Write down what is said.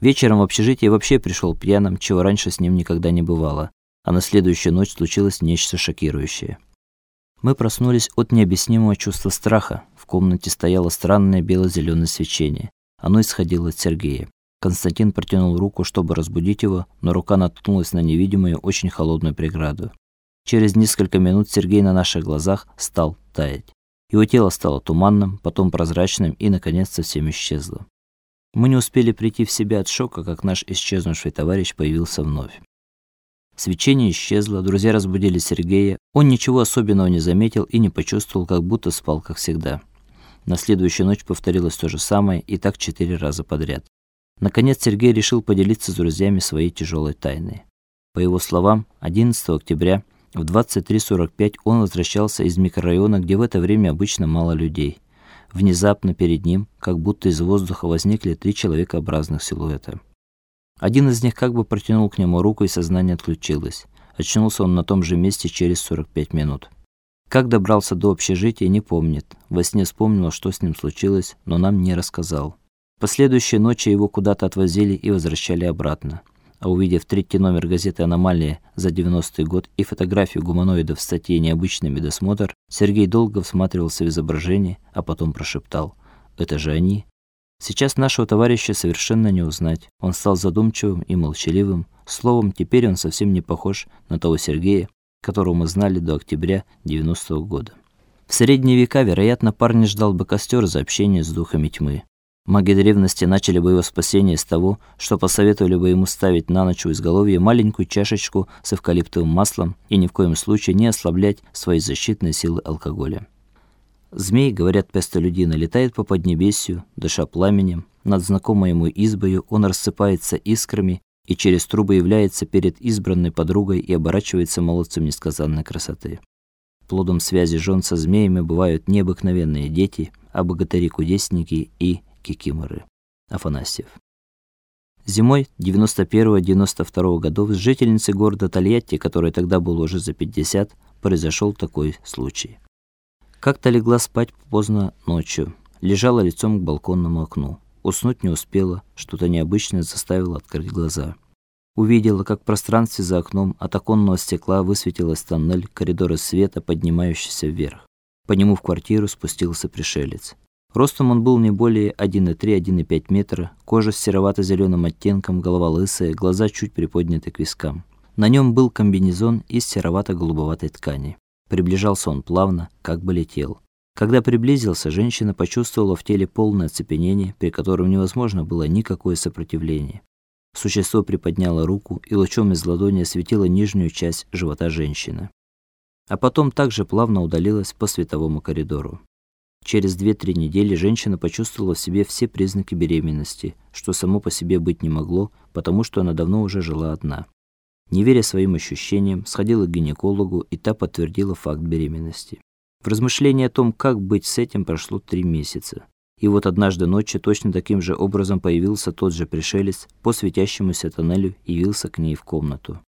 Вечером в общежитие вообще пришел пьяным, чего раньше с ним никогда не бывало, а на следующую ночь случилось нечто шокирующее. Мы проснулись от необъяснимого чувства страха. В комнате стояло странное бело зеленое свечение. Оно исходило от Сергея. Константин протянул руку, чтобы разбудить его, но рука наткнулась на невидимую, очень холодную преграду. Через несколько минут Сергей на наших глазах стал таять. Его тело стало туманным, потом прозрачным и наконец совсем исчезло. Мы не успели прийти в себя от шока, как наш исчезнувший товарищ появился вновь. Свечение исчезло, друзья разбудили Сергея. Он ничего особенного не заметил и не почувствовал, как будто спал, как всегда. На следующую ночь повторилось то же самое, и так четыре раза подряд. Наконец Сергей решил поделиться с друзьями своей тяжелой тайной. По его словам, 11 октября в 23:45 он возвращался из микрорайона, где в это время обычно мало людей. Внезапно перед ним, как будто из воздуха, возникли три человекообразных силуэта. Один из них как бы протянул к нему руку, и сознание отключилось. Очнулся он на том же месте через 45 минут. Как добрался до общежития, не помнит. Во сне вспомнил, что с ним случилось, но нам не рассказал. Последующие ночи его куда-то отвозили и возвращали обратно а увидев третий номер газеты Аномалия за 90-й год и фотографию гуманоидов в статье Необычный медосмотр, Сергей долго всматривался в изображение, а потом прошептал: "Это же они". Сейчас нашего товарища совершенно не узнать. Он стал задумчивым и молчаливым, словом, теперь он совсем не похож на того Сергея, которого мы знали до октября 90-го года. В средние века, вероятно, парня ждал бы костер за общение с духами тьмы. Маги древности начали бы его спасение с того, что посоветовали бы ему ставить на ночь у изголовья маленькую чашечку с эвкалиптовым маслом и ни в коем случае не ослаблять свои защитные силы алкоголя. Змей, говорят пестолюдины, летает по поднебесью, дыша пламенем. Над знакомой ему избою он рассыпается искрами и через трубы является перед избранной подругой и оборачивается молодцем несказанной красоты. Плодом связи жен со змеями бывают необыкновенные дети, а богатыри-кудесники и Кикиморы. Афанасьев. Зимой 91-92 годов с жительницей города Тольятти, которой тогда было уже за 50, произошел такой случай. Как-то легла спать поздно ночью, лежала лицом к балконному окну. Уснуть не успела, что-то необычное заставило открыть глаза. Увидела, как в пространстве за окном от оконного стекла высветилась тоннель, коридоры света, поднимающийся вверх. По нему в квартиру спустился пришелец. Ростом он был не более 1,3-1,5 метра, кожа с серовато зеленым оттенком, голова лысая, глаза чуть приподняты к вискам. На нем был комбинезон из серовато-голубоватой ткани. Приближался он плавно, как бы летел. Когда приблизился, женщина почувствовала в теле полное оцепенение, при котором невозможно было никакое сопротивление. Существо приподняло руку и лучом из ладони осветило нижнюю часть живота женщины. А потом также плавно удалилось по световому коридору. Через 2-3 недели женщина почувствовала в себе все признаки беременности, что само по себе быть не могло, потому что она давно уже жила одна. Не веря своим ощущениям, сходила к гинекологу, и та подтвердила факт беременности. В размышлении о том, как быть с этим, прошло три месяца. И вот однажды ночью точно таким же образом появился тот же пришелец, по светящемуся тоннелю явился к ней в комнату.